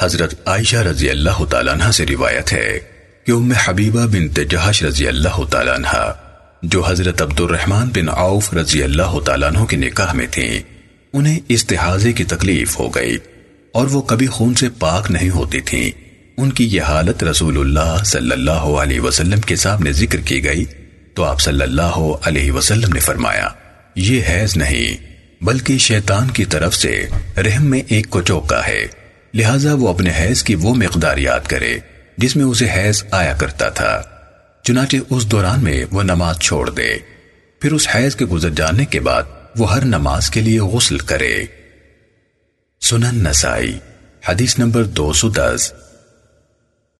حضرت عائشہ رضی اللہ تعالیٰ عنہ سے روایت ہے کہ ام حبیبہ بنت جہش رضی اللہ تعالیٰ عنہ، جو حضرت عبد الرحمن بن عوف رضی اللہ تعالیٰ عنہ کے نکاح میں تھیں انہیں استحاضے کی تکلیف ہو گئی اور وہ کبھی خون سے پاک نہیں ہوتی تھیں۔ ان کی یہ حالت رسول اللہ صلی اللہ علیہ وسلم کے سامنے ذکر کی گئی تو آپ صلی اللہ علیہ وسلم نے فرمایا، یہ حیض نہیں، بلکہ شیطان کی طرف سے رحم میں ایک کچوکا ہے۔ لہٰذا وہ اپنے حیض کی وہ مقدار یاد کرے جس میں اسے حیض آیا کرتا تھا۔ چنانچہ اس دوران میں وہ نماز چھوڑ دے۔ پھر اس حیض کے گزر جانے کے بعد وہ ہر نماز کے لیے غسل کرے۔ سنن نسائی، حدیث نمبر دو سو دس۔